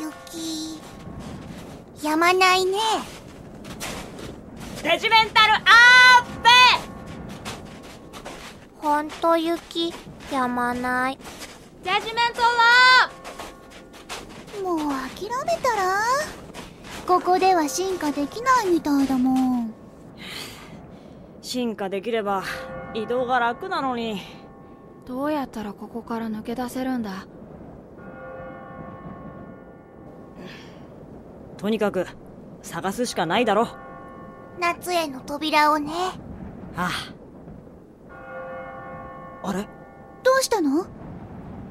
雪やまないね。デジメンタルアップ！ほんと雪やまない。デジメントラもう諦めたら？ここでは進化できないみたいだもん。進化できれば移動が楽なのに。どうやったらここから抜け出せるんだ？とにかく探すしかないだろ。夏への扉をね。ああ。あれ？どうしたの？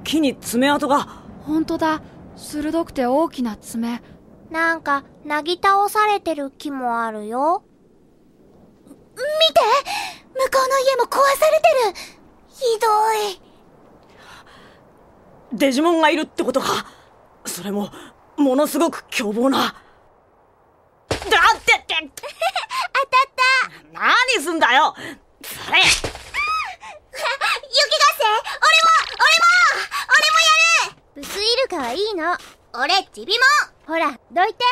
木に爪痕が。本当だ。鋭くて大きな爪。なんかなぎ倒されてる木もあるよ。見て！向こうの家も壊されてる。ひどい。デジモンがいるってことか。それもものすごく凶暴な。だってって当たった何すんだよ。それ。雪合戦。俺も俺も俺もやる。ブスイルカはいいの。俺ちびもほらどいて。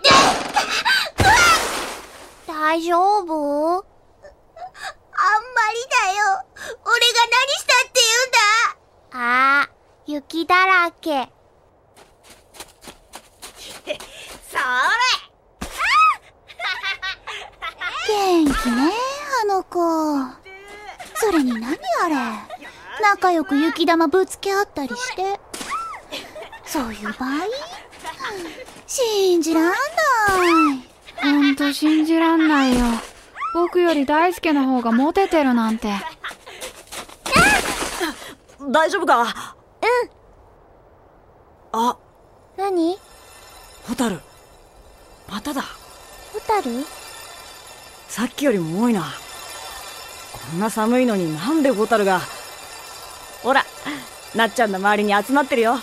大丈夫？あんまりだよ。俺が何したって言うんだ。ああ雪だらけ。それ。元気ねあの子。それに何あれ？仲良く雪玉ぶつけ合ったりして。そういう場合？信じらんない。ほんと信じらんないよ。僕より大輔の方がモテてるなんて。大丈夫か？うんあ。何？ホタルまただ。ホタルさっきよりも多いな。こんな寒いのになんでホタルが？ほらなっちゃんの周りに集まってるよ。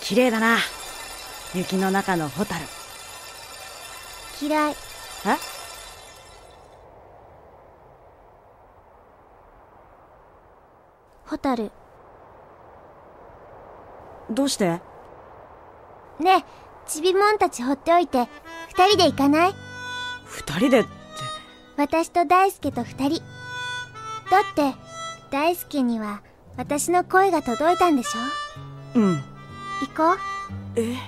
綺麗だな。雪の中のホタル嫌い。え？ホタルどうして？ねえちびもんたち放っておいて二人で行かない？二人でって。私と大輔と二人だって大輔には私の声が届いたんでしょ？うん。行こう。え？行こ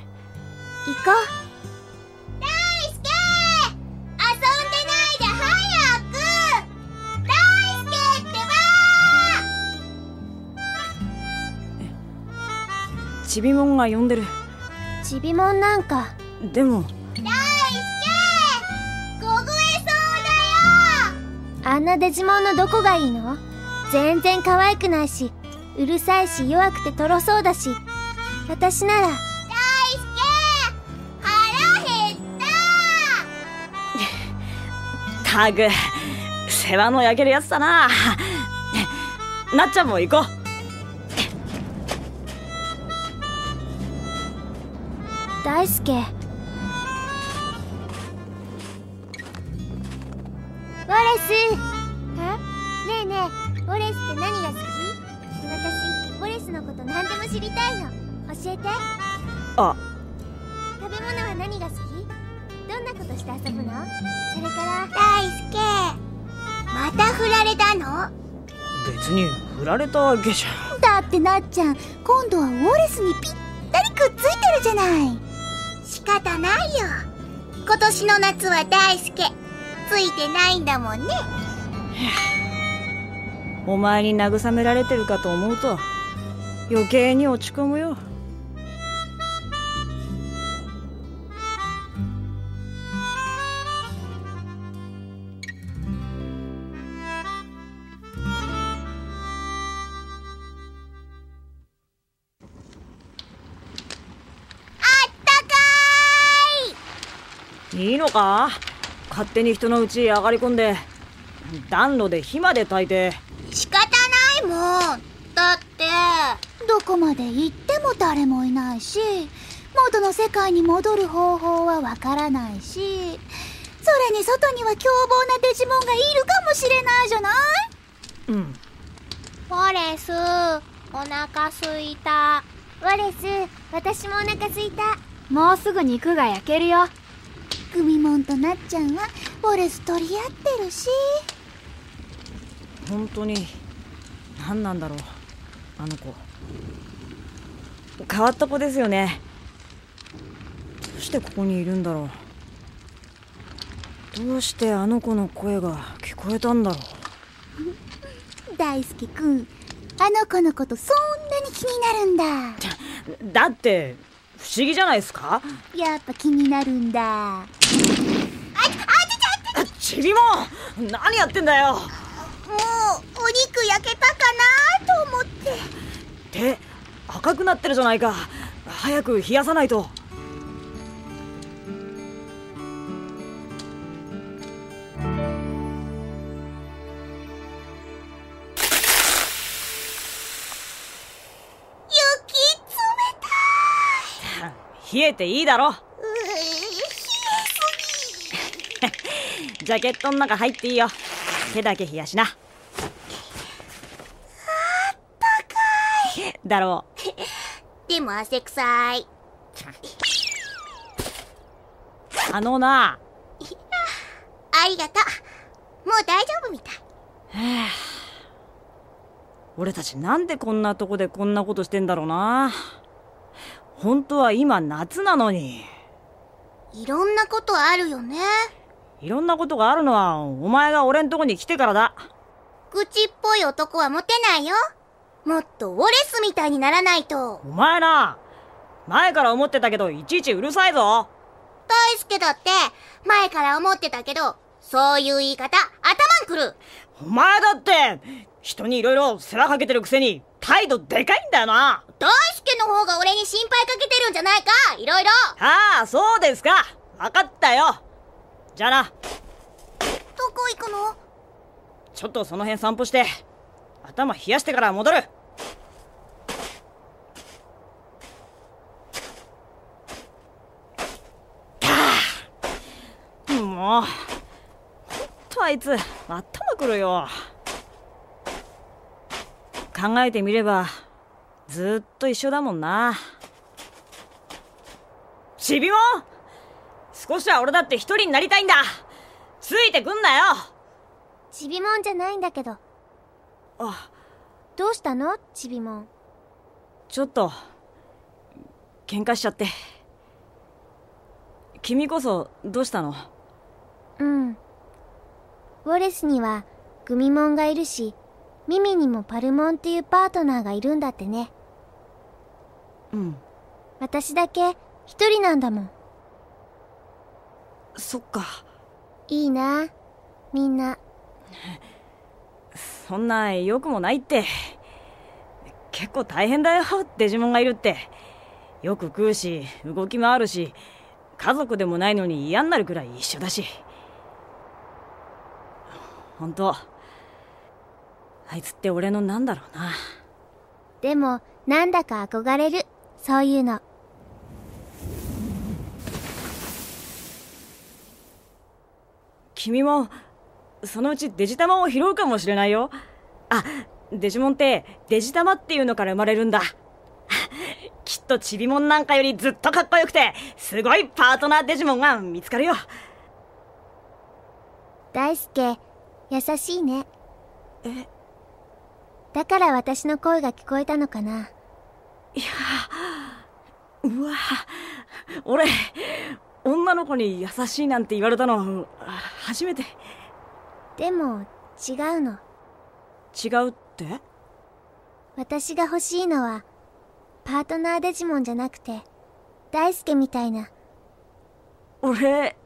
うちびもんが呼んでる。ちびもんなんか。でも。大輔凍えそうだよ。あんなデジモンのどこがいいの？全然可愛くないしうるさいし弱くてとろそうだし。私なら。大輔腹減った。タグ世話の焼けるやつだな。なっちゃんも行こう大輔。ウォレス。え？ねえねえウォレスって何が好き？私ウォレスのこと何でも知りたいの。教えて。あ。食べ物は何が好き？どんなことして遊ぶの？それから。大輔。また振られたの？別に振られたわけじゃ。だってなっちゃん今度はウォレスにぴったりくっついてるじゃない。仕方ないよ。今年の夏は大輔ついてないんだもんね。お前に慰められてるかと思うと余計に落ち込むよ。いいのか？勝手に人の家へ上がり込んで暖炉で火まで焚いて。仕方ないもん。だってどこまで行っても誰もいないし元の世界に戻る方法はわからないしそれに外には凶暴なデジモンがいるかもしれないじゃない？うん。フォレスお腹すいた。ウォレス私もお腹すいた。もうすぐ肉が焼けるよグミモンとなっちゃんはウォレス取り合ってるし。本当に何なんだろうあの子。変わった子ですよね。どうしてここにいるんだろう。どうしてあの子の声が聞こえたんだろう。大輔くんあの子のことそんなに気になるんだ。だって不思議じゃないですか？やっぱ気になるんだちびも何やってんだよ。もうお肉焼けたかなと思って。手赤くなってるじゃないか。早く冷やさないと。雪冷た冷えていいだろ。いうー冷えすぎ ジャケットの中入っていいよ。手だけ冷やしな。あったかい。だろでも汗臭い。うあのな。ありがとう。もう大丈夫みたい。俺たちなんでこんなとこでこんなことしてんだろうな。本当は今夏なのに。いろんなことあるよねいろんなことがあるのはお前が俺んとこに来てからだ。愚痴っぽい男はモテないよ。もっとウォレスみたいにならないと。お前な前から思ってたけどいちいちうるさいぞ。大輔だって前から思ってたけどそういう言い方頭んくる。お前だって人にいろいろ世話かけてるくせに態度でかいんだよな。大輔の方が俺に心配かけてるんじゃないか？いろいろ。ああそうですか。分かったよじゃあな。どこ行くの？ちょっとその辺散歩して頭冷やしてから戻る。もうほんとあいつ頭くるよ。考えてみればずっと一緒だもんな。ちびも少しは俺だって一人になりたいんだ。ついてくんなよ。ちびもんじゃないんだけど。あどうしたの？ちびもん。ちょっと喧嘩しちゃって。君こそどうしたの？うん。ウォレスにはグミモンがいるしミミにもパルモンっていうパートナーがいるんだってね。うん。私だけ一人なんだもんそっか。いいなみんな。そんな良くもないって。結構大変だよデジモンがいるって。よく食うし動き回るし家族でもないのに嫌になるくらい一緒だし。本当あいつって俺のなんだろうな。でもなんだか憧れる。そういうの君もそのうちデジタマを拾うかもしれないよ。あデジモンってデジタマっていうのから生まれるんだ。きっとチビモンなんかよりずっとかっこよくてすごいパートナーデジモンが見つかるよ。大輔優しいね。え？だから私の声が聞こえたのかな？いやうわ俺女の子に優しいなんて言われたの初めて。でも違うの。違うって？私が欲しいのはパートナーデジモンじゃなくて大輔みたいな。俺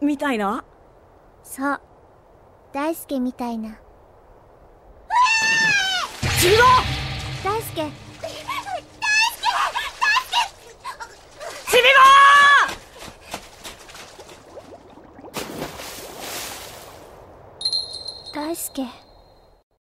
みたいな？そう。大輔みたいな。チビモン大輔大